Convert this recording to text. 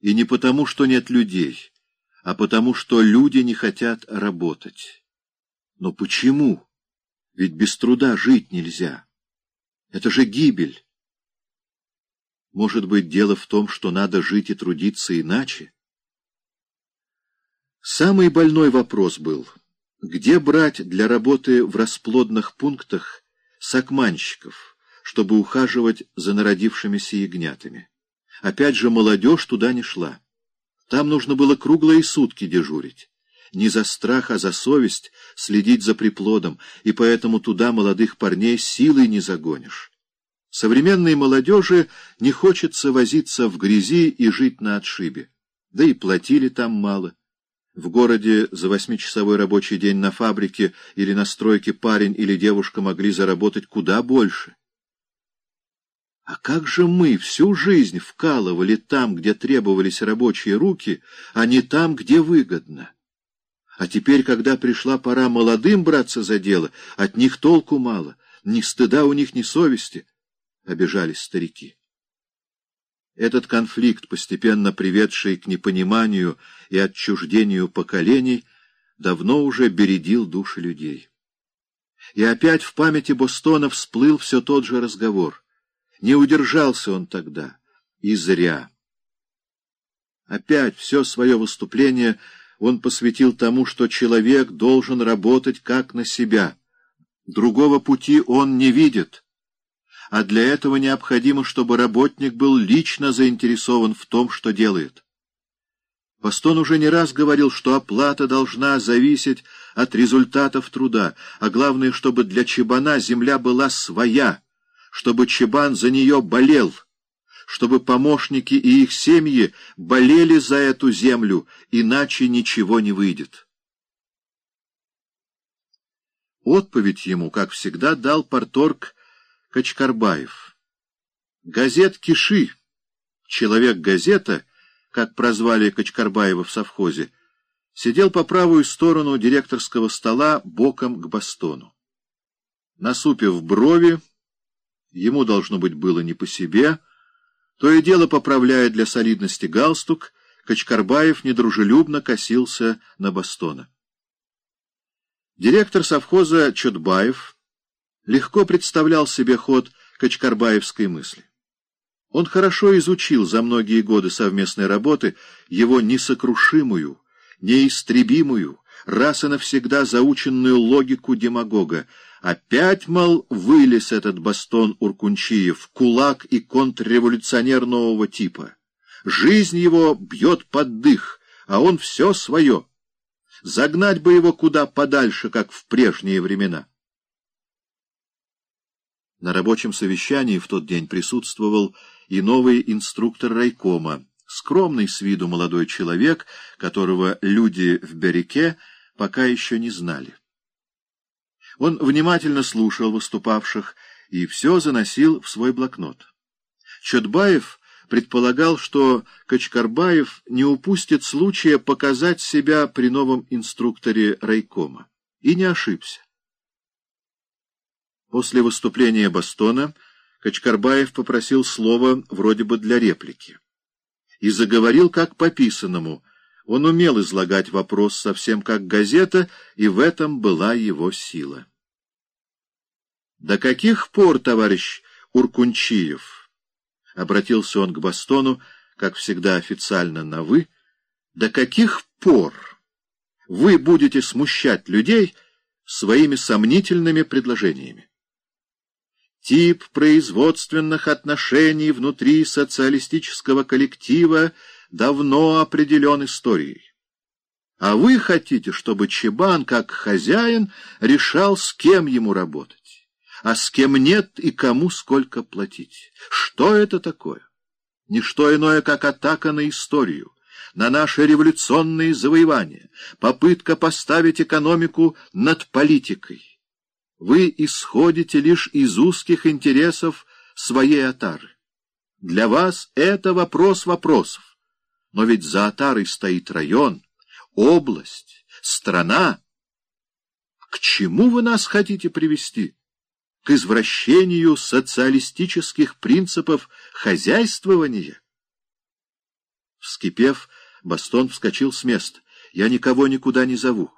И не потому, что нет людей, а потому, что люди не хотят работать. Но почему? Ведь без труда жить нельзя. Это же гибель. Может быть, дело в том, что надо жить и трудиться иначе? Самый больной вопрос был, где брать для работы в расплодных пунктах сакманщиков, чтобы ухаживать за народившимися ягнятами. Опять же, молодежь туда не шла. Там нужно было круглые сутки дежурить. Не за страх, а за совесть следить за приплодом, и поэтому туда молодых парней силой не загонишь. Современной молодежи не хочется возиться в грязи и жить на отшибе. Да и платили там мало. В городе за восьмичасовой рабочий день на фабрике или на стройке парень или девушка могли заработать куда больше. А как же мы всю жизнь вкалывали там, где требовались рабочие руки, а не там, где выгодно? А теперь, когда пришла пора молодым браться за дело, от них толку мало, ни стыда у них, ни совести, — обижались старики. Этот конфликт, постепенно приведший к непониманию и отчуждению поколений, давно уже бередил души людей. И опять в памяти Бостона всплыл все тот же разговор — не удержался он тогда. И зря. Опять все свое выступление он посвятил тому, что человек должен работать как на себя. Другого пути он не видит. А для этого необходимо, чтобы работник был лично заинтересован в том, что делает. Постон уже не раз говорил, что оплата должна зависеть от результатов труда, а главное, чтобы для чебана земля была своя чтобы Чебан за нее болел, чтобы помощники и их семьи болели за эту землю, иначе ничего не выйдет. Отповедь ему, как всегда, дал порторг Качкарбаев. Газет Киши, человек-газета, как прозвали Качкарбаева в совхозе, сидел по правую сторону директорского стола боком к бастону. Насупив брови, ему, должно быть, было не по себе, то и дело поправляя для солидности галстук, Качкарбаев недружелюбно косился на Бастона. Директор совхоза Чудбаев легко представлял себе ход качкарбаевской мысли. Он хорошо изучил за многие годы совместной работы его несокрушимую, неистребимую, раз и навсегда заученную логику демагога. Опять, мол, вылез этот бастон Уркунчиев, кулак и контрреволюционер нового типа. Жизнь его бьет под дых, а он все свое. Загнать бы его куда подальше, как в прежние времена. На рабочем совещании в тот день присутствовал и новый инструктор райкома, скромный с виду молодой человек, которого люди в Береке пока еще не знали. Он внимательно слушал выступавших и все заносил в свой блокнот. Чотбаев предполагал, что Качкарбаев не упустит случая показать себя при новом инструкторе райкома. И не ошибся. После выступления Бастона Качкарбаев попросил слова вроде бы для реплики. И заговорил как по писанному, он умел излагать вопрос совсем как газета, и в этом была его сила. «До каких пор, товарищ Уркунчиев?» — обратился он к Бастону, как всегда официально на «вы». «До каких пор вы будете смущать людей своими сомнительными предложениями?» Тип производственных отношений внутри социалистического коллектива — давно определен историей. А вы хотите, чтобы Чебан, как хозяин, решал, с кем ему работать, а с кем нет и кому сколько платить. Что это такое? Ничто иное, как атака на историю, на наши революционные завоевания, попытка поставить экономику над политикой. Вы исходите лишь из узких интересов своей отары. Для вас это вопрос вопросов. Но ведь за Атарой стоит район, область, страна. К чему вы нас хотите привести? К извращению социалистических принципов хозяйствования? Вскипев, Бастон вскочил с места. «Я никого никуда не зову.